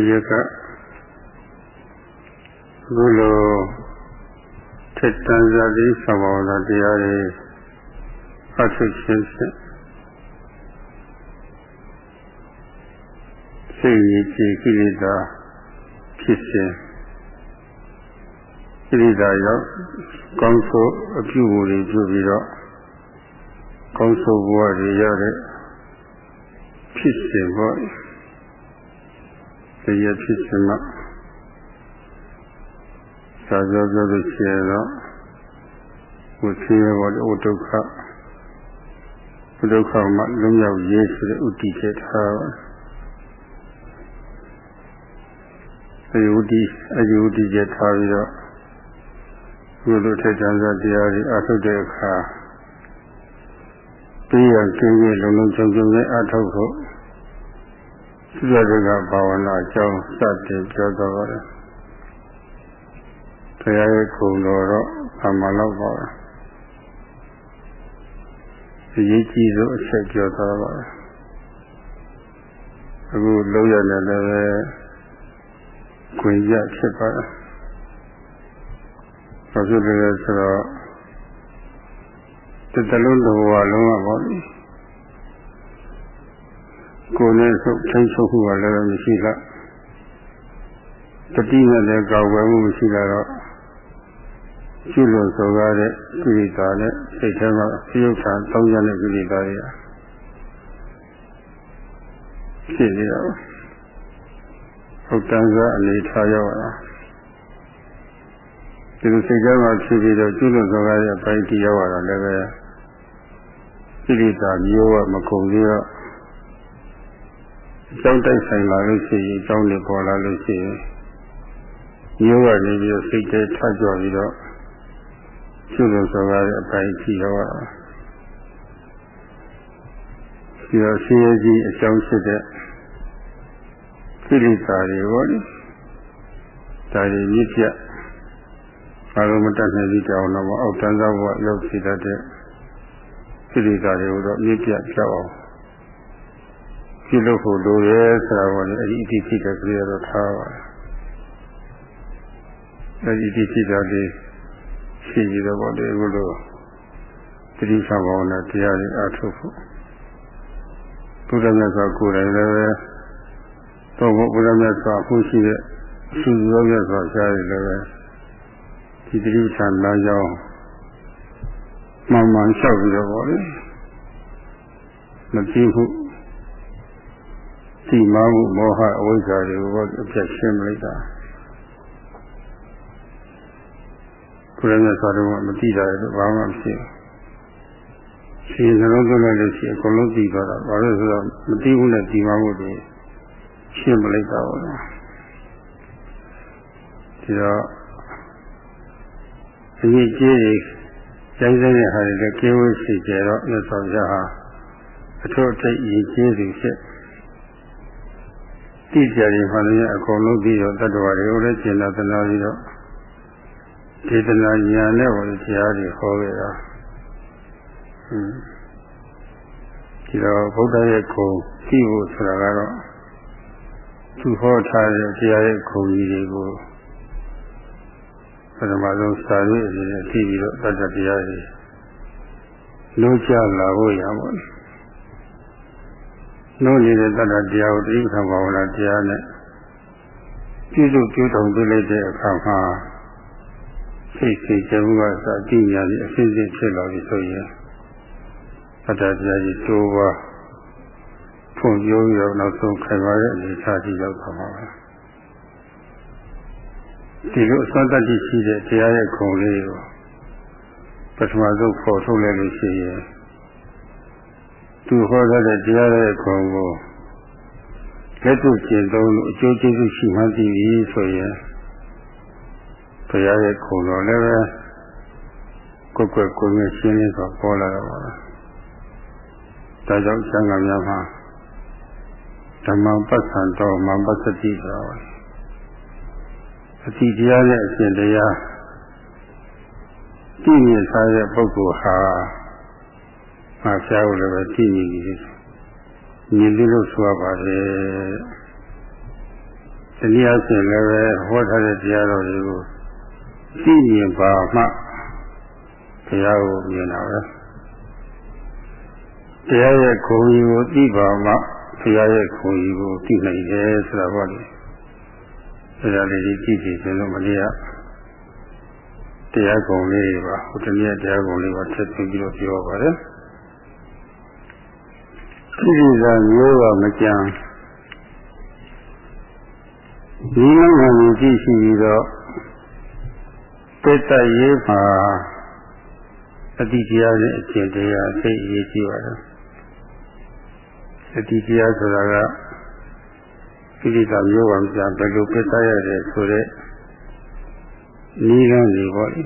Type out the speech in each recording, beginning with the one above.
ဒီရကအခုလိုထက်တန်စာတိသဘောသာတရားတွေအထုချင်းချင်းစိတ်ရည်ကြည်ကိလေသာဖြစ်စဉ်ကိလေသာရောက်ကောင်းဆိုအပြုအမူတွေပြုပြီးတော့ကောင်းဆိုဘဝတွေရတဲ့ဖြစ်စဉ်ပေါ့ တရားဖြစ်စဉ်မှာသာပြောပြောလို့ရှိရင်တော့ဝိသေဘောဥဒုက္ခဥဒုက္ခမှာလွံ့မြောက်ရေးဆိုတဲ့ဥတည်ချက်ထားပါအဲဒီဥတည်အဲဒီဥတည်ချက်ထားပြီးတော့ဒီလိုထက်တန်းစားတရားတွေအထုတ်တဲ့အခါပြီးရကျင်းပြီးလုံလုံချုံချုံနဲ့အထုတ်ဖို့ သုရတကဘာဝနာအကြောင်းစတင်ပြောတော့ပါတယ်တရားရဲ့ခုံတော်တော့အမှန်တော့ပါအရေးကြီးဆုံးအချက်ပြောသွားပါတယ်အခုလုံးရတယ်လည်းပဲခွင့်ရဖြစ်ပါတယ်ဘာဖြစ်လဲဆိုတော့တစ်တလုံးတစ်ဘဝလုံးကပေါ့လေ ကိုယ်နဲ့ဆုပ်ထိန်ဆုပ်မှုကလည်းမရှိလားတတိနဲ့လည်းကောက်ဝဲမှုမရှိတာတော့ရှိလို့ဆိုကားတဲ့ကိလေသာနဲ့စိတ်ထဲမှာပြုတ်ချတောင်းရတဲ့ကိလေသာတွေဖြစ်နေတော့ဟုတ်တန်းစားအနေထားရောက်လာဒီလိုစိတ်ထဲမှာဖြစ်ပြီးတော့ကျွလို့ဆိုကားရဲ့ပိုက်တီရောက်လာလည်းပဲကိလေသာမျိုးကမကုန်သေးတော့ အကြောင်းတိုက်ဆိုင်လာလို့ရှိရင်အကြောင်းတွေပေါ်လာလို့ရှိရင်မျိုးကနေပြီးစိတ်ထဲထကြွပြီးတော့ကျွလို့ဆိုကားရဲ့အပိုက်တီရောက်လာဒီတော့ဆင်းရဲကြီးအကြောင်းဖြစ်တဲ့ကိလေသာတွေပေါ့လေဒါတွေမြစ်ပြဘာလို့မတတ်နိုင်သေးကြအောင်တော့အောက်တန်းစားဘဝရောက်စီတတ်တဲ့ကိလေသာတွေကိုတော့မြစ်ပြကြောက်အောင် ပြုလုပ်ဖို့လိုရဲဆိုတာပေါ့လေအဲ့ဒီအတိဖြစ်တဲ့ကလေးတော့ထားပါအဲ့ဒီအတိဖြစ်တာလေးရှိရတော့ပေါ့လေအခုလိုတတိယဘောင်းနဲ့တရားတွေအားထုတ်ဖို့ဘုရားမြတ်စွာကိုယ်တိုင်လည်းပဲတော့ဘုရားမြတ်စွာဖူးရှိတဲ့သူရောမြတ်စွာရှားတယ်လည်းပဲဒီတိဋ္ဌာန်လမ်းကြောင်းမှန်မှန်လျှောက်ပြီးတော့ပေါ့လေမကြည့်ဘူး ဒီမှမှုမောဟအဝိဇ္ဇာတွေကိုအပြတ်ရှင်းမလိုက်တာဘုရားမြတ်စွာဘုရားမတိတာလည်းဘာမှမရှိဘူးရှင်နှလုံးသွင်းလိုက်လို့ရှိရင်အကုန်လုံးသိသွားတာဘာလို့ဆိုတော့မသိဘူးနဲ့ဒီမှမှုတွေရှင်းမလိုက်တာပေါ့နော်ဒီတော့အရေးကြီးတွေကျိုင်းတဲ့ဟာတွေလည်းကျင်းဝစီကြတော့မြတ်စွာဘုရားဟာအထွတ်အထိပ်ရည်ကြီးသူဖြစ် တိကျရင်မှလည်းအကုန်လုံးပြီးတော့တတ္တဝါတွေကိုလည်းကျင့်တာသနာပြီးတော့ဒေသနာဉာဏ်နဲ့ဝင်တရားတွေဟောခဲ့တာဟွန်းဒီတော့ဗုဒ္ဓရဲ့ခုံကြည့်ဖို့ဆိုတာကတော့သူဟောထားတဲ့တရားရဲ့ခုံကြီးတွေကိုပထမဆုံးစာရေးအနေနဲ့သိပြီးတော့တတ္တတရားတွေလို့ကြလာဖို့ရပါမ ယ်။လို့နေတဲ့တတ္တတရားကိုတိဋ္ဌာဘာဝနာတရားနဲ့ပြုစုကျူးထုံပြလိုက်တဲ့အခါမှာစိတ်စိတ်ကြမှုကစအတိညာကြီးအစစ်စစ်ဖြစ်လာပြီဆိုရင်တတ္တတရားကြီးတိုးပါဖွံ့ဖြိုးပြီးတော့နောက်ဆုံးခိုင်ပါတဲ့အနေအထားကြီးရောက်သွားပါမယ်။ဒီလိုအစွမ်းတတ္တိရှိတဲ့တရားရဲ့ခုံလေးကိုပထမဆုံးပေါ်ထုတ်လိုက်လို့ရှိရင် သူဟောတဲ့တရားရဲ့ခုံကိုလက်တွေ့ကျင့်သုံးလို့အကျိုးကျေးဇူးရှိမှသိပြီဆိုရင်တရားရဲ့ခုံတော်လည်းပဲကိုယ်ကွယ်ကိုယ်နဲ့ရှင်းလင်းစွာပေါ်လာတော့ပါလားဒါကြောင့်သံဃာများမှာဓမ္မပဋ္ဌာန်တော်မပစ္စတိတော်အတိတရားနဲ့အရှင်တရားတည်မြဲထားတဲ့ပုဂ္ဂိုလ်ဟာ မဆရာတို့လည်းပဲတည်မြဲနေတယ်မြင်လို့ဆိုရပါတယ်ဒီနည်းအားဖြင့်လည်းပဲဟောထားတဲ့တရားတော်တွေကိုသိမြင်ပါမှတရားကိုမြင်တာပဲတရားရဲ့ခုံကြီးကိုသိပါမှတရားရဲ့ခုံကြီးကိုသိနိုင်တယ်ဆိုတာပေါ့လေအဲဒါလေးဒီကြည့်ကြည့်ခြင်းလို့မလေးရတရားကုံလေးပါဟိုတနည်းတရားကုံလေးပါထပ်ပြီးတော့ပြောပါတယ် ကိရိသာမျိုးကမကြံဒီနိုင်ငံကိုကြည့်ရှိပြီးတော့ပိတ္တရေးမှာအတိတရားနဲ့အကျင့်တရားသိအရေးကြီးပါတယ်အတိတရားဆိုတာကကိရိသာမျိုးကမကြံဘယ်လိုပိတ္တရတယ်ဆိုတဲ့နီးလန်းနေပေါ့လေ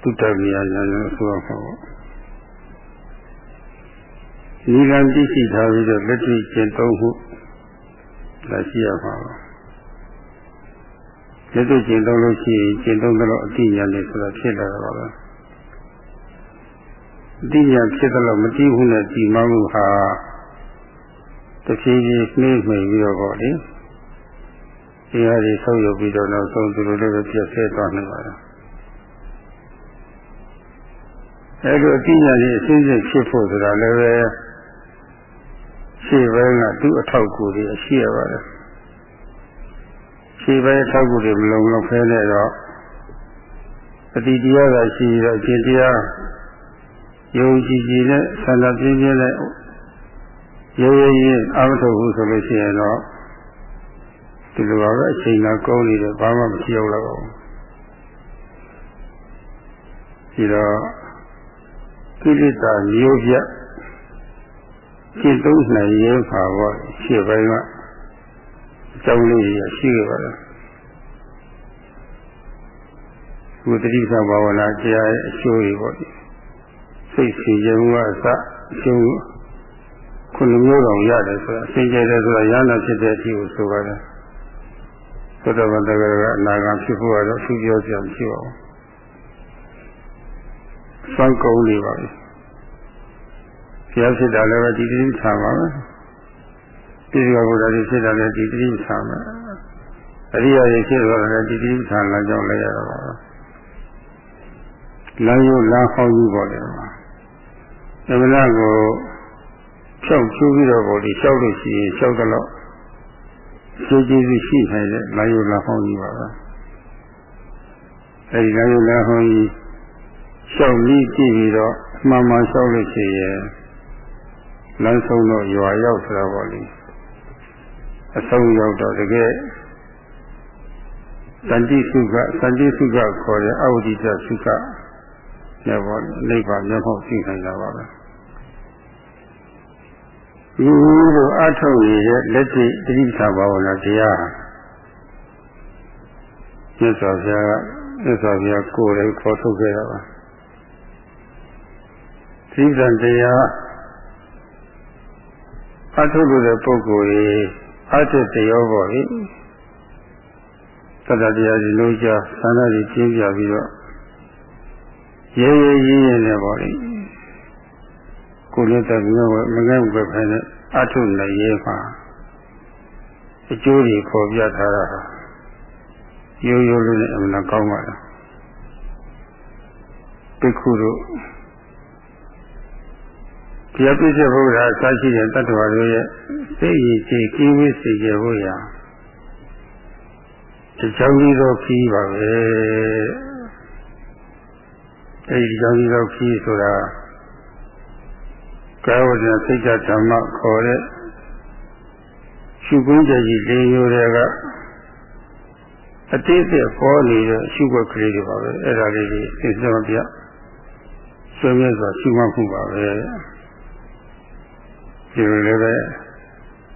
တုတ္တမိယညာလို့ဆိုရမှာပေါ့ နီးလန်းသိရှိထားပြီးတော့လက်တွေ့ကျင့်သုံးမှုဒါရှိရမှာပါလက်တွေ့ကျင့်သုံးလို့ရှိရင်ကျင့်သုံးတော့အတိညာနဲ့ဆိုတာဖြစ်လာတာပါအတိညာဖြစ်တော့မတိဘူးနဲ့ဒီမှမှုဟာတဖြည်းဖြည်းနှိမ့်မှိန်ပြီးတော့ပေါ့လေတရားတွေဆောက်ရုပ်ပြီးတော့နောက်ဆုံးသူတို့လည်းပြည့်စဲသွားနိုင်ပါတယ်အဲလိုအတိညာကြီးအစဉ်စဉ်ဖြစ်ဖို့ဆိုတာလည်းပဲ ရှေ့ဘက်ကသူ့အထောက်အကူတွေအရှိရပါတယ်ရှေ့ဘက်အထောက်အကူတွေမလုံလောက်ဖဲနဲ့တော့အတိတရားကရှိတော့အရှင်တရားယုံကြည်ကြည်နဲ့ဆန္ဒပြင်းပြင်းနဲ့ရဲရဲရဲအာမထုတ်ဘူးဆိုလို့ရှိရင်တော့ဒီလိုပါပဲအချိန်ကကောင်းနေတယ်ဘာမှမဖြစ်အောင်တော့ဘူးဒီတော့ကိလေသာမျိုးပြ ရှင်းသုံးနိုင်ရင်ပါတော့ရှေ့ပိုင်းကအကြောင်းလေးရရှိခဲ့ပါလားဘုဒ္ဓတိသဘာဝနာတရားရဲ့အကျိုးတွေပေါ့စိတ်စီရင်မှုကအစအကျိုးခုနှစ်မျိုးတော်ရတယ်ဆိုတာအစဉ်ကျတယ်ဆိုတာရဟနာဖြစ်တဲ့အထိကိုဆိုပါတယ်သုတ္တဗတ္တကကအနာဂတ်ဖြစ်ဖို့ကတော့သူပြောကြမရှိပါဘူး။စောင့်ကုန်နေပါပြီ။ ဘုရားဖြစ်တာလည်းပဲဒီတိဆာပါပဲ။ဒီကဘုရားကြီးဖြစ်တာလည်းဒီတိဆာပါ။အရိယာကြီးဖြစ်သွားတယ်ဒီတိဆာလာကြောင်းလည်းရတာပါပဲ။လမ်းရိုးလမ်းဟောင်းကြီးပေါ်တယ်ပါ။အမှန်ကိုဖြောက်ကျူးပြီးတော့ပေါ်ဒီလျှောက်လို့ရှိရင်လျှောက်တော့ကျေကျေးဇူးရှိနိုင်တဲ့လာယုလာဟောင်းကြီးပါပဲအဲဒီလာယုလာဟောင်းကြီးလျှောက်ပြီးကြည့်ပြီးတော့မှန်မှန်လျှောက်လို့ရှိရင် လမ်းဆုံးတော့ရွာရောက်ဆိုတာပေါ့လေအဆုံးရောက်တော့တကယ်စန္တိစုကစန္တိစုကခေါ်တဲ့အဝိဒိတစုကလည်းပေါ့နိဗ္ဗာန်မျက်မှောက်ရှိနိုင်တာပါပဲဒီလိုအထုတ်နေတဲ့လက်ရှိတတိပဘာဝနာတရားမြတ်စွာဘုရားမြတ်စွာဘုရားကိုယ်တိုင်ခေါ်ထုတ်ခဲ့တာပါသီးသန့်တရား အထုတ်လို့တဲ့ပုဂ္ဂိုလ်ကြီးအထုတ်တရားပေါ့လေသတ္တတရားဒီလိုကြသံဃာကြီးပြင်းပြပြီးတော့ရဲရဲရင်းရင်းနဲ့ပေါ့လေကိုလည်းတက်ပြီးတော့မငဲ့ဘက်ဖက်နဲ့အထုနိုင်ရေးမှာအကျိုးတွေပေါ်ပြထားတာဟာရိုးရိုးလေးနဲ့အမှန်ကောင်းပါလားပိခုတို့ တရားပြည့်စုံဘုရားအစရှိတဲ့တ attva တို့ရဲ့စိတ်ရည်ကြည်ကင်းဝေးစေကြဖို့ရာဒီကြောင့်ဒီတော့ခီးပါပဲအဲဒီကြောင့်ဒီတော့ခီးဆိုတာကာဝဇ္ဇစိတ်ဓမ္မခေါ်တဲ့ရှုခွင့်ကြကြီးလေးရိုးတွေကအတိတ်ကပေါ်နေတဲ့ရှုွက်ကလေးတွေပါပဲအဲ့ဒါလေးတွေသိစမပြဆွေးမြဲစွာရှုမှတ်မှုပါပဲ ဒီလိုလည်းပဲ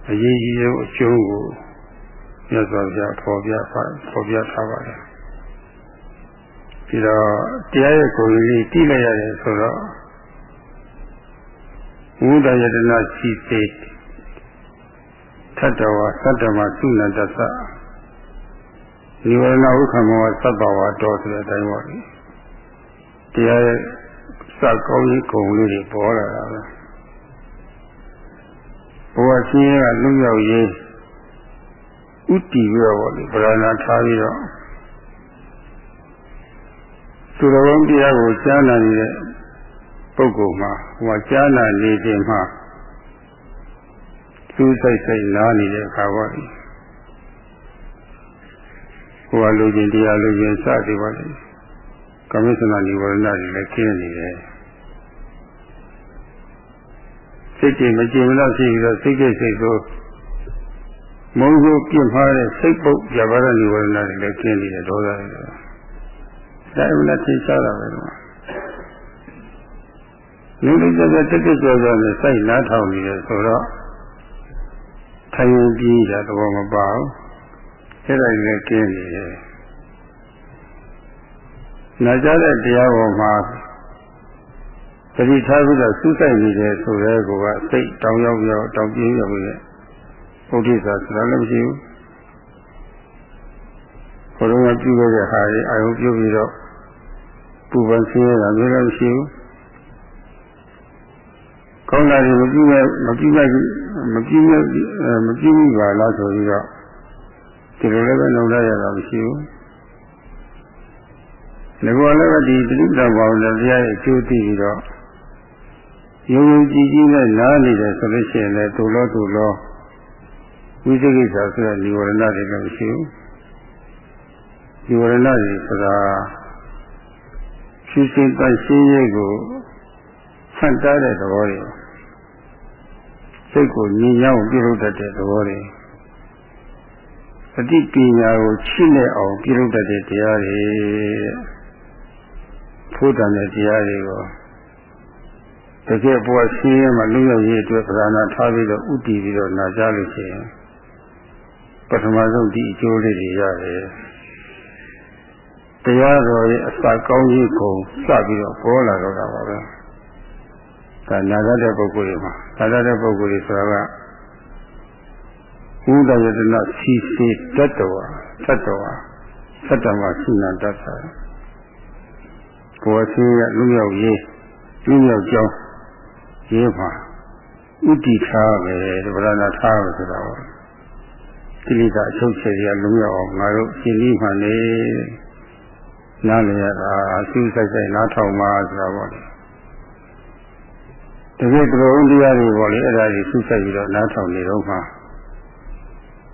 အရေးကြီးဆုံးအကျိုးကိုမြတ်စွာဘုရားဖော်ပြပါဖော်ပြထားပါတယ်ဒီတော့တရားရဲ့ကိုယ်ကြီးတိလိုက်ရတယ်ဆိုတော့ဝိဒယတနာရှိစေထတ္တဝါသတ္တမသုဏတသဒီဝရဏဥက္ကမောသဗ္ဗဝါတော်ဆိုတဲ့အတိုင်းပါလေတရားရဲ့စကောင်းကြီးကုံလေးတွေပေါ်လာတာပဲ ဘဝရှင်ကလွတ်မြောက်ရေးဥတီပြီးတော့ဗောလေဗရဏာထားပြီးတော့သူတော်ကောင်းတရားကိုကြားနာနေတဲ့ပုဂ္ဂိုလ်မှာဟိုကြားနာနေခြင်းမှာသူ့စိတ်စိတ်နားနေတဲ့အခါပေါ့လေဟိုကလူချင်းတရားလူချင်းစသည်ပါလေကမိသနာနိဝရဏတွေလည်းခင်းနေတယ် စိတ်တွေမကြင်မလို့ရှိပြီးတော့စိတ်ကိစိတ်ကိုမုန်းကိုပြင့်ထားတဲ့စိတ်ပုတ်ကြပါရနိဝရဏတွေလည်းခင်းနေတယ်ဒေါသတွေဒါအမှန်သိချတာပဲကွာလူလူကြကြတက်တက်ကြကြနဲ့စိုက်နားထောင်နေတယ်ဆိုတော့ထိုင်ရင်ကြီးတာတော့မပါဘူးအဲ့ဒါကြီးလည်းကျင်းနေတယ်နာကြတဲ့တရားပေါ်မှာ တတိထားပြီးတော့စူးစိုက်နေတယ်ဆိုရဲကစိတ်တောင်းရောက်ရောက်တောင်းပြင်းရောက်ရဲ့ဘုဒ္ဓဆာဆိုတာလည်းမရှိဘူးဘုရားကပြုခဲ့တဲ့ဟာကြီးအာယုပြုပြီးတော့ပူပန်ဆင်းရဲတာမျိုးလည်းမရှိဘူးကောင်းတာတွေမပြုမဲ့မပြုမဲ့မပြုမဲ့မပြုမိပါလားဆိုပြီးတော့ဒီလိုလည်းပဲလုံရရတာမရှိဘူး။ဒီကောလည်းပဲဒီတိတ္တဘောင်တရားရဲ့အကျိုးသိပြီးတော့ ယုံယုံကြည်ကြည်နဲ့နားနေတယ်ဆိုလို့ရှိရင်လည်းတူလို့တူလို့ဝိသိကိစ္စဆိုတဲ့និဝရဏတွေလည်းမရှိဘူး။និဝရဏတွေဆိုတာရှင်းရှင်းတရှင်းရေးကိုဆန့်တားတဲ့သဘောတွေစိတ်ကိုညင်ညောင်းပြုလုပ်တတ်တဲ့သဘောတွေအတိပညာကိုချိနဲ့အောင်ပြုလုပ်တတ်တဲ့တရားတွေဖို့တန်တဲ့တရားတွေကို တကယ်ဘဝဆင်းရဲမှလူရောက်ရေးအတွက်ပြာဏထားပြီးတော့ဥတည်ပြီးတော့နာကြလို့ရှိရင်ပထမဆုံးဒီအကျိုးလေးတွေရတယ်တရားတော်ရဲ့အစကောင်းကြီးကိုစပြီးတော့ပေါ်လာတော့တာပါပဲဒါနာဂတဲ့ပုဂ္ဂိုလ်တွေမှာနာဂတဲ့ပုဂ္ဂိုလ်တွေဆိုတာကဥဒယတနာစီစီတတ္တဝါတတ္တဝါသတ္တဝါရှိနတတ်တာကိုယ်ရှိရလူရောက်ရေးလူရောက်ကြောင်း ရေးမှာဥတီထားပဲဗရဏထားပဲဆိုတာပါကိလေသာအချုပ်ချယ်ရလူရောက်အောင်ငါတို့ရှင်းပြီးမှနေနားလည်ရတာအစူးစိုက်စိုက်နားထောင်ပါဆိုတာပေါ့လေတကယ်တော်တရားတွေပေါ့လေအဲ့ဒါကြီးစုဆက်ပြီးတော့နားထောင်နေတော့မှ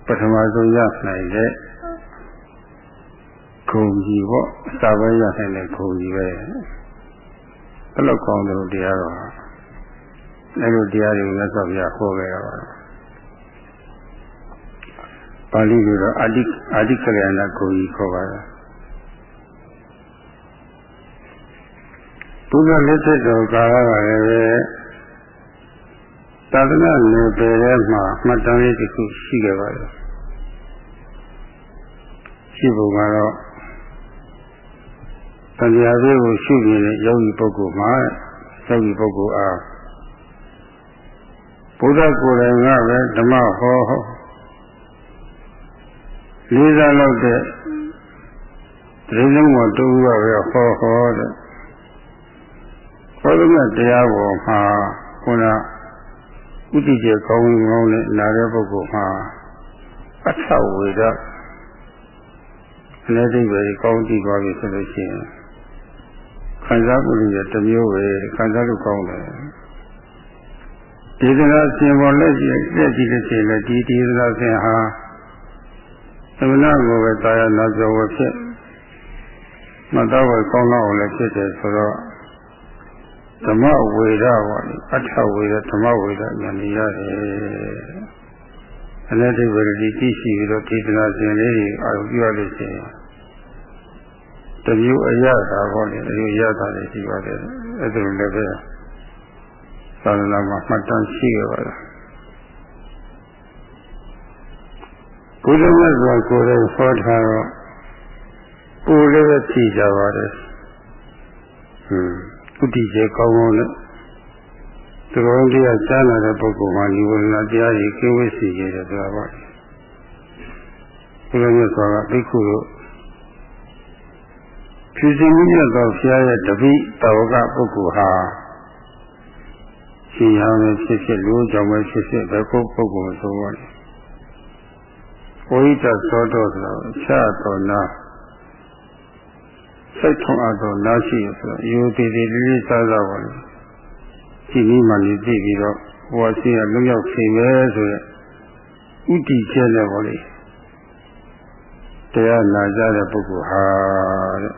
ပထမဆုံးရနိုင်တဲ့ခုံကြီးပေါ့စာပဲရနိုင်တဲ့ခုံကြီးပဲဘယ်လောက်ကောင်းတယ်တရားတော် အဲ့လိုတရားတွေမြတ်စွာဘုရားဟောခဲ့ရပါတယ်ပါဠိလိုတော့အာတိအာတိကလျာဏခုံကြီးခေါ်ပါတယ်ဘုရားလက်ထက်တော်ကာလကလည်းသာသနာနယ်ပယ်ထဲမှာမှတ်တမ်းလေးတစ်ခုရှိခဲ့ပါတယ်ရှိပုံကတော့တရားသေးကိုရှုနေတဲ့ယောဂီပုဂ္ဂိုလ်မှာယောဂီပုဂ္ဂိုလ်အား ဘုရားကိုယ်တိုင်ကပဲဓမ္မဟောလေးစားလောက်တဲ့ဒီလုံးမတူကပဲဟောဟောတဲ့ဟောတဲ့တရားပေါ်မှာခုနဥတည်ကျကောင်းကောင်းနဲ့နာတဲ့ပုဂ္ဂိုလ်မှာအထဝေဒလည်းသိပဲကောင်းတည်သွားပြီဆိုလို့ရှိရင်ခံစားမှုတွေတမျိုးပဲခံစားလို့ကောင်းတယ် ဒေသနာရှင်ပေါ်လက်ရှိလက်ရှိလို့ရှိရင်လည်းဒီဒေသနာရှင်ဟာသမဏကိုပဲတာယာနာကြောဝဖြစ်မတော်ဝကောင်းတော့လည်းဖြစ်တယ်ဆိုတော့ဓမ္မဝေဒပါလေအထဝေဒဓမ္မဝေဒဉာဏ်ရတယ်အနတ္တိဝရတိသိရှိပြီးတော့ဒေသနာရှင်လေးတွေအာရုံပြုရလို့ရှိရင်တမျိုးအရသာပေါ့လေအမျိုးရတာတွေရှိပါတယ်အဲ့ဒါလိုလည်းပဲ သာသနာမှာမှတ်တမ်းရှိရပါတယ်ဘုရားမြတ်စွာကိုယ်တိုင်ဟောထားတော့ကိုယ်လည်းပဲသိကြပါတယ်ဟွန်းဥတည်ကျေကောင်းကောင်းနဲ့သူတော်တရားကြားလာတဲ့ပုဂ္ဂိုလ်မှာဒီဝိညာဉ်တရားကြီးကျင်းဝတ်စီရတယ်ဆိုတာပါဘုရားမြတ်စွာကဘိက္ခုတို့ဖြူစင်မြတ်သောဘုရားရဲ့တပိတော်ကပုဂ္ဂိုလ်ဟာ ရှင်ရမယ်ဖြစ်ဖြစ်လူကြောင့်ပဲဖြစ်ဖြစ်ဘယ်ခုပုဂ္ဂိုလ်ဆိုပါလဲဝိတ္တသောတော်ဆိုတော့ချတော်နာစိတ်ထုံအပ်တော်နာရှိရဆိုတော့ယူတည်တည်လေးလေးစားစားပါလို့ဒီနည်းမှနေကြည့်ပြီးတော့ဘဝရှိရလုံရောက်ဖြစ်မယ်ဆိုရဥတီကျဲတယ်ပေါ့လေတရားနာကြတဲ့ပုဂ္ဂိုလ်ဟာတဲ့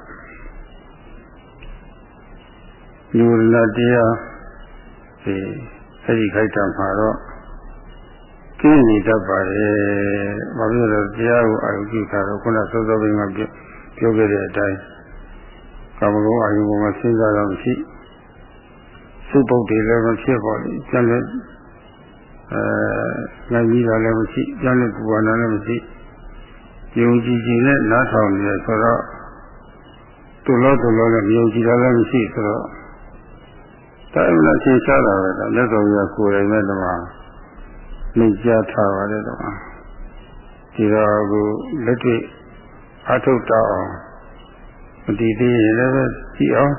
လူလာတရား ဒီအဲဒီခိုက်တာမှာတော့ကျင်းနေတတ်ပါတယ်။ဘာဖြစ်လို့တရားကိုအာရုံပြုတာတော့ခုနစောစောပိုင်းမှာပြောခဲ့တဲ့အတိုင်းကာမဂုဏ်အာယုံပေါ်မှာစဉ်းစားတော့မရှိစုပုတ်တွေလည်းမဖြစ်ပါဘူး။ကျန်တဲ့အဲနိုင်ပြီးတာလည်းမရှိကျန်တဲ့ပူဝါနာလည်းမရှိယုံကြည်ကြည်နဲ့နားထောင်နေတယ်ဆိုတော့တူလို့တူလို့လည်းယုံကြည်တာလည်းမရှိဆိုတော့ တိုင်းမလားရှင်းရှားတာပဲလက်တော်ကြီးကိုယ်တိုင်မဲ့တမနှိကြားထားပါတယ်တမဒီတော့ကိုလက်တွေ့အထုတ်တော့မတည်သေးရင်လည်းပဲကြည့်အောင်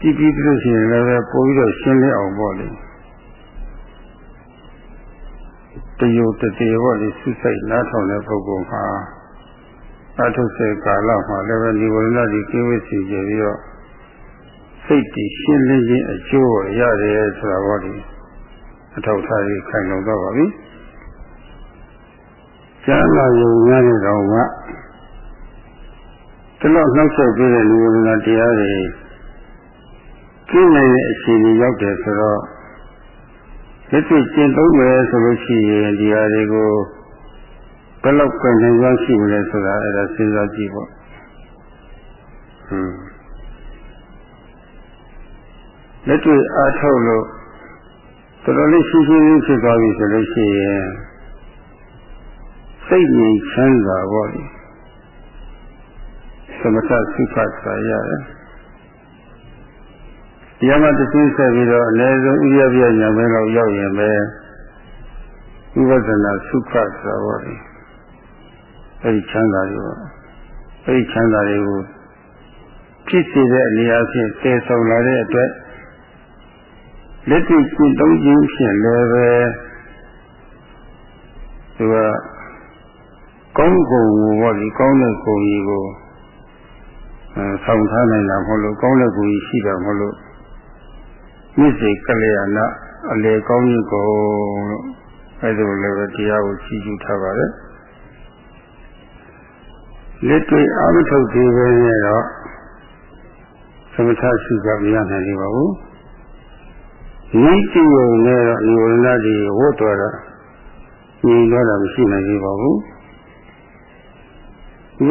ကြည့်ပြီးလို့ရှိရင်လည်းပဲပို့ပြီးတော့ရှင်းလင်းအောင်ပေါ့လေတယုတ်တည်းပေါ့လေစုစိတ်နားထောင်တဲ့ပုဂ္ဂိုလ်မှာအထုတ်စေကာလမှာလည်းပဲဒီဝရဏဒီကိဝိစီကြပြီးတော့ စိတ်တည်ရှင်းလင်းခြင်းအကျိုးကိုရတယ်ဆိုတာပေါ့လေအထောက်ထားရေးခိုင်လုံတော့ပါပြီကျမ်းလာယုံရတဲ့ကောင်ကဒီလိုနှောက်ဆက်ပြီးတဲ့လူဝရဏတရားတွေကျင့်နိုင်တဲ့အခြေအနေရောက်တယ်ဆိုတော့လက်တွေ့ကျင့်သုံးမယ်ဆိုလို့ရှိရင်ဒီဟာတွေကိုဘယ်လောက်ပြန်နိုင်ရရှိမလဲဆိုတာအဲ့ဒါစဉ်းစားကြည့်ပေါ့ဟွန်း လက်တွေ့အားထုတ်လို့တော်တော်လေးရှင်းရှင်းလေးဖြစ်သွားပြီဆိုလို့ရှိရင်စိတ်ငြိမ်ချမ်းသာပေါ့လေသမထသုခစာရတယ်တရားမှတစ်ခုဆက်ပြီးတော့အနည်းဆုံးဥရပြညာမဲလောက်ရောက်ရင်ပဲဥပဒနာသုခစာပေါ့လေအဲဒီချမ်းသာတွေပေါ့အဲဒီချမ်းသာတွေကိုဖြစ်စေတဲ့အနေအချင်းတည်ဆောင်လာတဲ့အတွက် လက်တွေ့ကျင့်သုံးခြင်းဖြင့်လည်းပဲသူကကောင်းကုန်ကိုပေါ့ဒီကောင်းတဲ့ကိုယ်ကြီးကိုအဲဆောင်ထားနိုင်တာမဟုတ်လို့ကောင်းတဲ့ကိုယ်ကြီးရှိတာမဟုတ်လို့မြစ်စေကလျာဏအလေကောင်းကြီးကိုလို့အဲဒါလည်းပဲတရားကိုကြည့်ကြည့်ထားပါတယ်လက်တွေ့အာမထုတ်သေးပဲနဲ့တော့သမထရှိကမရနိုင်သေးပါဘူး ဤကြည့်ရုံနဲ့တော့ဒီဝရဏတွေဝတ်တော်တာညီတော့တာမရှိနိုင်သေးပါဘူး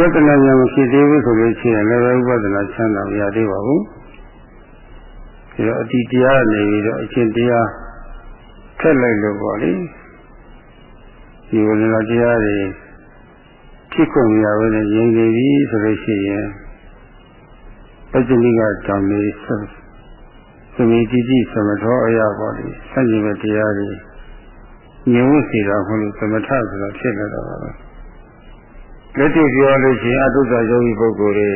ဥပဒနာညာမရှိသေးဘူးဆိုလို့ရှိရင်လည်းဥပဒနာချမ်းသာမရသေးပါဘူးဒါတော့အတိတရားနေပြီးတော့အရှင်တရားထက်လိုက်လို့ပေါ့လေဒီဝရဏတရားတွေဖြစ်ကုန်ရပါနဲ့ရင်နေပြီဆိုလို့ရှိရင်ပစ္စည်းကတောင်းနေ သမီးတိတိသမထောအရာပေါ်လေဆန့်ကျင်တဲ့တရားတွေညဝစီတာဟုတ်လို့သမထဆိုတာဖြစ်လာတော့ပါပဲလက်တွေ့ပြောလို့ရှိရင်အတုဇာယောဂီပုဂ္ဂိုလ်တွေ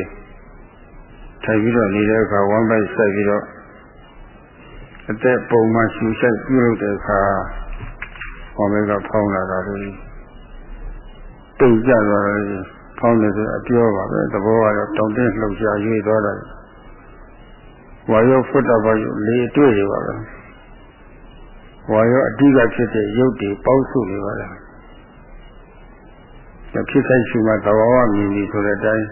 ထိုင်ပြီးတော့နေတဲ့အခါဝမ်းပိုက်ဆိုင်ပြီးတော့အသက်ပုံမှန်ရှူဆိုင်ပြုလုပ်တဲ့အခါဝမ်းပိုက်ကဖောင်းလာတာလို့တိတ်ကြသွားတယ်ဖောင်းတယ်ဆိုအပြောပါပဲသဘောကတော့တောင်းတင်းလှုပ်ရှားရွေ့သွားတယ် ဝါယောဖွတ်တော်ပါယူလေအတွေ့တွေပါပဲဝါယောအတိကဖြစ်တဲ့ရုပ်တွေပေါင်းစုနေပါလားဖြစ်ဆိုင်ရှိမှသဘာဝမြင်ပြီဆိုတဲ့အတိုင်း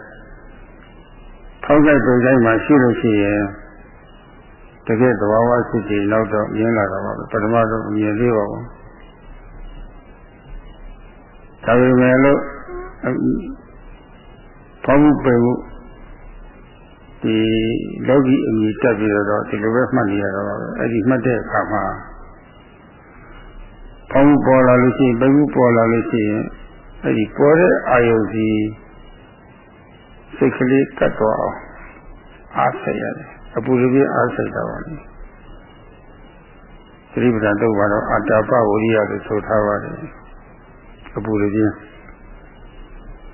ထောက်ဆိုင်ပုံဆိုင်မှာရှိလို့ရှိရင်တကယ်သဘာဝစိတ်တွေနောက်တော့မြင်လာတာပါပဲပထမဆုံးမြင်သေးပါဘူးဒါပေမဲ့လို့ဘောမှုပေမှု ဒီလောကီအမြင်တက်ပြီးတော့ဒီလိုပဲမှတ်နေရတော့ပါပဲအဲ့ဒီမှတ်တဲ့အခါမှာဘောမှုပေါ်လာလို့ရှိရင်ပေမှုပေါ်လာလို့ရှိရင်အဲ့ဒီပေါ်တဲ့အာယုစီစိတ်ကလေးကတ်သွားအောင်အားဆက်ရတယ်အပူရပြအားဆက်တာပါလေသတိပဋ္ဌာန်တော့ကတော့အတ္တပဝရိယလို့ဆိုထားပါတယ်အပူရပြ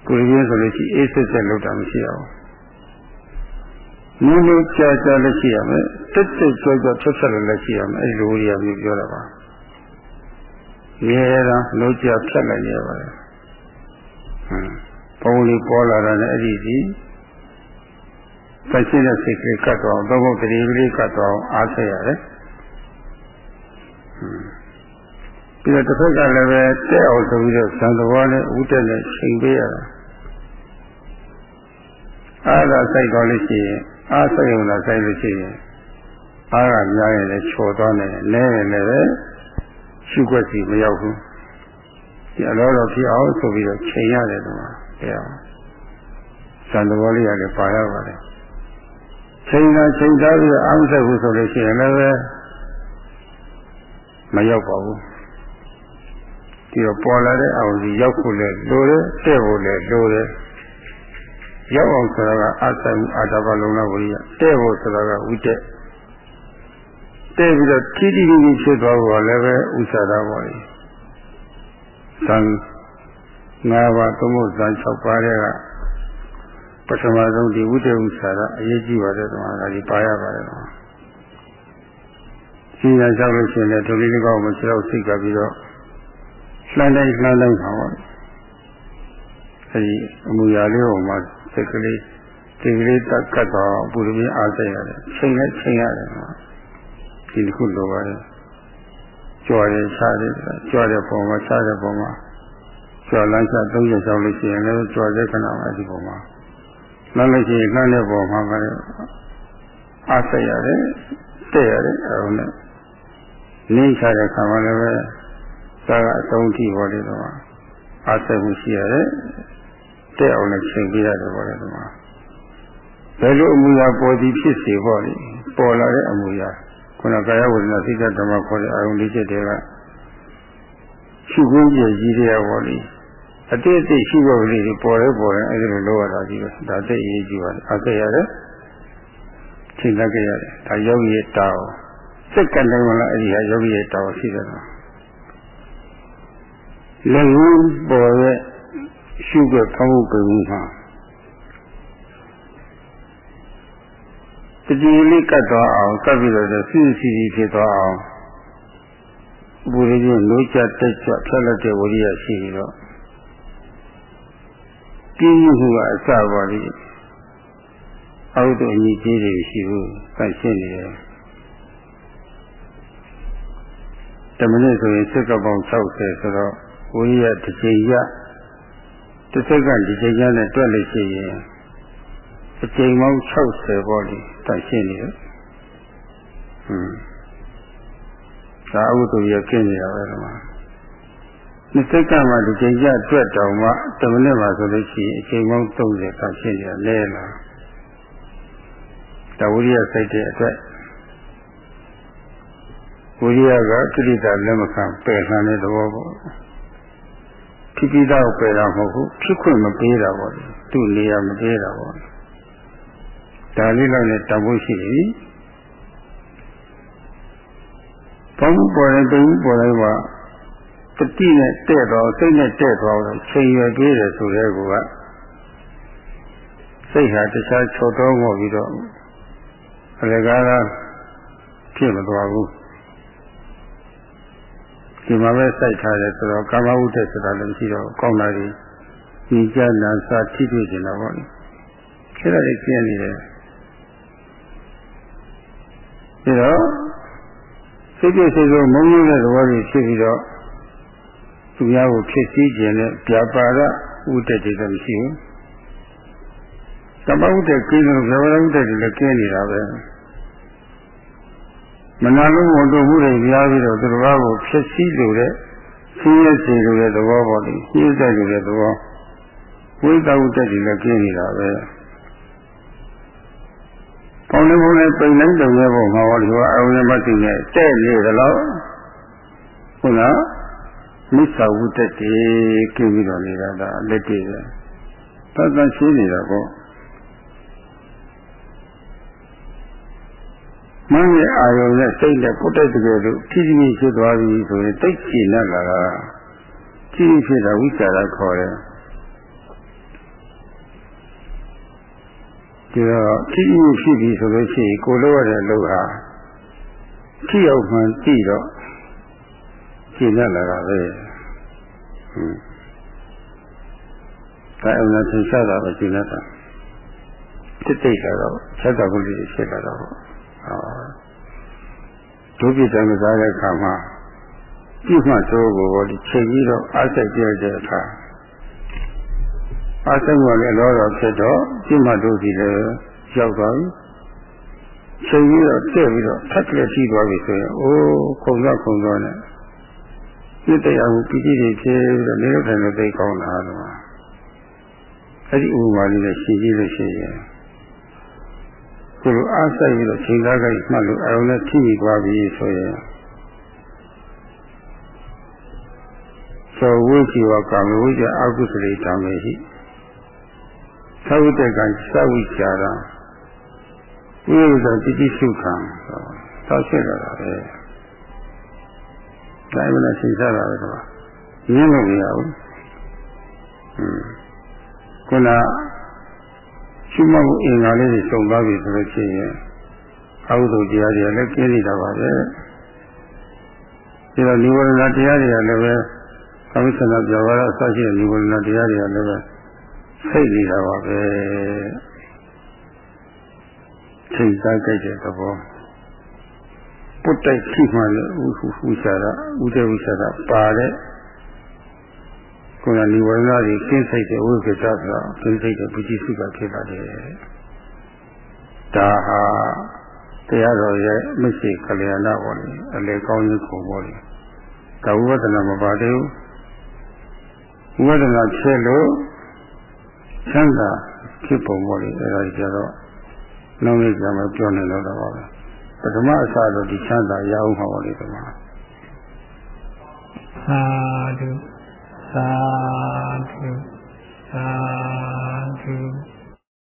ပူရပြဆိုလို့ရှိအေးဆက်ဆက်လောက်တာမရှိအောင် နည်းနည်းကြာကြာလည်းရှိရမယ်တက်တက်ကြွကြွဖြတ်ဖြတ်လည်းရှိရမယ်အဲ့ဒီလိုဝရိယမျိုးပြောတာပါမြဲတမ်းလို့ကြာဖြတ်လိုက်ရပါတယ်ဘုံလေးပေါ်လာတာနဲ့အဲ့ဒီဒီသက်ရှိတဲ့စိတ်ကလေးကတ်သွားအောင်သုံးဖို့တတိကလေးကတ်သွားအောင်အားဆက်ရတယ်ပြီးတော့တစ်ဖက်ကလည်းပဲတဲ့အောင်ဆိုပြီးတော့ဇံသဘောနဲ့ဥတက်နဲ့ချိန်ပေးရတာ အားသာစိုက်တော်လို့ရှိရင်အားစိုက်ရုံသာစိုက်လို့ရှိရင်အားကများရင်လည်းချော်သွားနေတယ်လဲရင်လည်းပဲရှုွက်စီမရောက်ဘူးဒီအလောတော်ဖြစ်အောင်ဆိုပြီးတော့ချိန်ရတယ်တော့တရားဇံသဘောလေးရတယ်ပါရပါတယ်ချိန်တာချိန်သားပြီးတော့အားမစိုက်ဘူးဆိုလို့ရှိရင်လည်းပဲမရောက်ပါဘူးဒီတော့ပေါ်လာတဲ့အောင်ဒီရောက်ဖို့လဲလိုတယ်တဲ့ဖို့လဲလိုတယ် ရောက်အောင်ဆိုတာကအဆိုင်အာတဘလုံးလာဝိရိယတဲ့ဖို့ဆိုတာကဝိတက်တဲ့ပြီးတော့ထိတိတိဖြစ်သွားဖို့လည်းပဲဥစ္စာတော်ပါလေသံ၅ပါးသုံးဖို့သံ၆ပါးတဲ့ကပထမဆုံးဒီဝိတက်ဥစ္စာကအရေးကြီးပါတယ်ကွာဒါဒီပါရပါတယ်ကွာရှင်းရလျှောက်လို့ရှိရင်လည်းဒုလိလကောမရှိတော့စိတ်ကပြီးတော့လှမ်းတိုင်းလှမ်းတိုင်းပါပါအဲဒီအမူအရာလေးပေါ်မှာ စိတ်ကလေးဒီကလေးတက်ကတ်တော့ပူရင်းအားစိတ်ရတယ်ချိန်နဲ့ချိန်ရတယ်ဒီတစ်ခုလိုပါတယ်ကြွားရချတယ်ကြွားတဲ့ပုံမှာချတဲ့ပုံမှာကြွားလမ်းချ၃ရက်ချောင်းလို့ရှိရင်လည်းကြွားတဲ့ခဏမှာဒီပုံမှာနောက်လို့ရှိရင်လှမ်းတဲ့ပုံမှာပဲအားစိတ်ရတယ်တဲ့ရတယ်အဲဒါနဲ့နေချတဲ့ခါမှာလည်းပဲသာကအဆုံးထိပေါ်တယ်တော့အားစိတ်မှုရှိရတယ် တဲ့အောင်လည်းချိန်ပြရတယ်ပေါ်တယ်တော့ဘယ်လိုအမူအရာပေါ်သည်ဖြစ်စေပေါ့လေပေါ်လာတဲ့အမူအရာခုနကာယဝိညာဉ်စိတ်ဓမ္မခေါ်တဲ့အာရုံလေးချက်တွေကရှုခွင့်ကြည့်ကြီးတဲ့ပေါ့လေအတိအကျရှုဖို့ကလေးတွေပေါ်လဲပေါ်တယ်အဲဒီလိုလုပ်ရတာကြီးပဲဒါသိအရေးကြီးပါတယ်အသိရတယ်ချိန်လက်ကြရတယ်ဒါယောဂီရဲ့တောင်းစိတ်ကံတယ်မလားအဲ့ဒီဟာယောဂီရဲ့တောင်းရှိတယ်နော်လက်ဝန်းပေါ်ရဲ့ ရှုခွင့်ကောင်းမှုပုံမှာတတိလေးကတ်သွားအောင်ကပ်ပြီးတော့စီစီစီဖြစ်သွားအောင်ဘူရင်းလို့ချတက်ချဖြတ်လက်တဲ့ဝိရိယရှိပြီးတော့ပြင်းမှုကအစပါလိအောက်တို့အညီကြီးတွေရှိဘူးကတ်ရှင်းနေတယ်တမနစ်ဆိုရင်စက်ကပေါင်း60ဆိုတော့ဝိရိယတစ်ချိန်ရ တစ်စက္ကန့်ဒီချိန်ရနဲ့တွက်လို့ရှိရင်အချိန်ပေါင်း60ပေါ့လေတတ်ရှင်းနေတယ်ဟွန်းသာအဝတ္တရကျင်းနေတာပဲဒီမှာနှစ်စက္ကန့်မှဒီချိန်ကျတွက်တောင်မှတမနစ်မှဆိုလို့ရှိရင်အချိန်ပေါင်း30တတ်ရှင်းနေတာလဲလားတဝိရိယစိတ်တဲ့အတွက်ဝိရိယကကိရိတာလက်မခံပယ်ခံတဲ့သဘောပေါ့ ဖြစ်ပြီးတော့ပယ်တာမဟုတ်ဘူးဖြစ်ခွင့်မပေးတာပေါ့သူ့နေရာမပေးတာပေါ့ဒါလေးတော့လည်းတန်ဖို့ရှိပြီဘောင်းပေါ်တဲ့တူပေါ်တိုင်းမှာတတိနဲ့တဲ့တော့စိတ်နဲ့တဲ့တော့ချိန်ရွယ်ပေးတယ်ဆိုတဲ့ကောစိတ်ဟာတခြားချော်တော့ငေါ်ပြီးတော့အလကားကဖြစ်မသွားဘူး ဒီမှာပဲစိုက်ထားတယ်ဆိုတော့ကာမဝုဒ္ဒဆိုတာလည်းမရှိတော့ကောင်းတာကြီးညီကြနာစာထိတွေ့နေတာပေါ့လေအဲ့ဒါလေးကျင်းနေတယ်ပြီးတော့စိတ်ပြည့်စိတ်ဆိုမုန်းရတဲ့သဘောကြီးဖြစ်ပြီးတော့သူများကိုဖြစ်စည်းခြင်းနဲ့ပြပါရဥဒ္ဒတိလည်းမရှိဘူးကမ္ဘာဥဒ္ဒကိန်းလို့ဇဝရဥဒ္ဒတိလည်းကျင်းနေတာပဲ မနာလို့ဝန်တို့မှုတွေများပြီးတော့သူတော်ဘာကိုဖြစ်စည်းလို့တဲ့ရှင်းရစီလို့တဲ့သဘောပေါ်တယ်ရှင်းတဲ့လို့တဲ့သဘောဝိသဝုတ္တတိလည်းကျင်းနေတာပဲပေါင်းနေပုံနဲ့ပိန်လိုက်တုံရဲ့ပုံမှာဟောဒီကအရုံးမသိနဲ့တဲ့နေသလားဟုတ်လားမိစ္ဆာဝုတ္တတိကျင်းပြီးတော့နေတာဒါလက်တည်းပဲသတ်သတ်ရှင်းနေတာပေါ့ မင်းရဲ့အာယုံနဲ့စိတ်နဲ့ပုတ်တဲ့တကယ်လို့ဖြည်းဖြည်းဖြစ်သွားပြီဆိုရင်တိတ်ကျင်လာတာဖြည်းဖြည်းဖြစ်တာဝိသရာခေါ်တယ်ဒီတော့ဖြည်းဖြည်းဖြစ်ပြီဆိုလို့ရှိရင်ကိုလိုရတဲ့လူဟာထိရောက်မှန်ကြည့်တော့ကျင်လာတာပဲဟွန်းဒါအမှန်သိချတာပဲရှင်းနေတာတိတ်တိတ်လာတော့ဆက်တော်ကလေးဖြစ်လာတော့ဟော ဒုပိတံကစားတဲ့အခါမှာပြည့်မှတိုးကိုဒီချိန်ကြီးတော့အားစိတ်ပြည့်တဲ့အခါအားစိတ်ကလည်းလောတော့ဖြစ်တော့ပြည့်မှတိုးစီလည်းရောက်သွားပြီချိန်ကြီးတော့တက်ပြီးတော့ထက်ကလေးရှိသွားပြီဆိုရင်အိုးခုံတော့ခုံတော့နဲ့ပြည့်တရားကိုပြည့်ပြည့်ဖြစ်ပြီးတော့နေလို့ထိုင်လို့သိကောင်းတာတော့အဲ့ဒီဥပမာလေးနဲ့ရှင်းကြည့်လို့ရှိရင် ကိုလိုအားဆိုင်ပြီးတော့ချိန်သားကြိုက်မှတ်လို့အရုံနဲ့ထိမိသွားပြီဆိုရင်သောဝိဇ္ဇောကံဝိဇ္ဇအကုသလေတံမေဟိသဝိတကံသဝိချာရဝိရုဇတိတိစုခံသောရှိရတာပဲဒါမှလည်းသိစားတာပဲကွာရင်းလို့မရဘူးခုန ရှိမမှုအင်္ဂါလေးတွေစုံသွားပြီဆိုလို့ရှိရင်အဟုသို့တရားတွေလည်းကျင်းနေတာပါပဲဒီတော့និဝရဏတရားတွေကလည်းပဲသမိသနာပြောရအစရှိတဲ့និဝရဏတရားတွေကလည်းပဲစိတ်နေတာပါပဲချိန်စားကြိုက်တဲ့သဘောပုတ်တိုက်ခိမှလည်းဥဟုဟုရှာတာဥဒေဥရှာတာပါတဲ့ ကိုယ်ကនិဝရဏတွေကျင်းစိတ်တဲ့ဝိက္ခစ္စဆိုတာကျင်းစိတ်တဲ့ပဋိစုကဖြစ်လာတယ်ဒါဟာတရားတော်ရဲ့မရှိကလျာဏပေါ်လေအလေကောင်းကြီးခုံပေါ်လေဒါဝိပဿနာမပါသေးဘူးဝိပဿနာဖြစ်လို့ချမ်းသာဖြစ်ပုံပေါ်လေအဲဒါကြတော့နောက်နေ့ကျမှပြောနေတော့တာပါပဲပထမအစတော့ဒီချမ်းသာရအောင်ပါပါလေဒီမှာသာဓု สาธุ สาธุ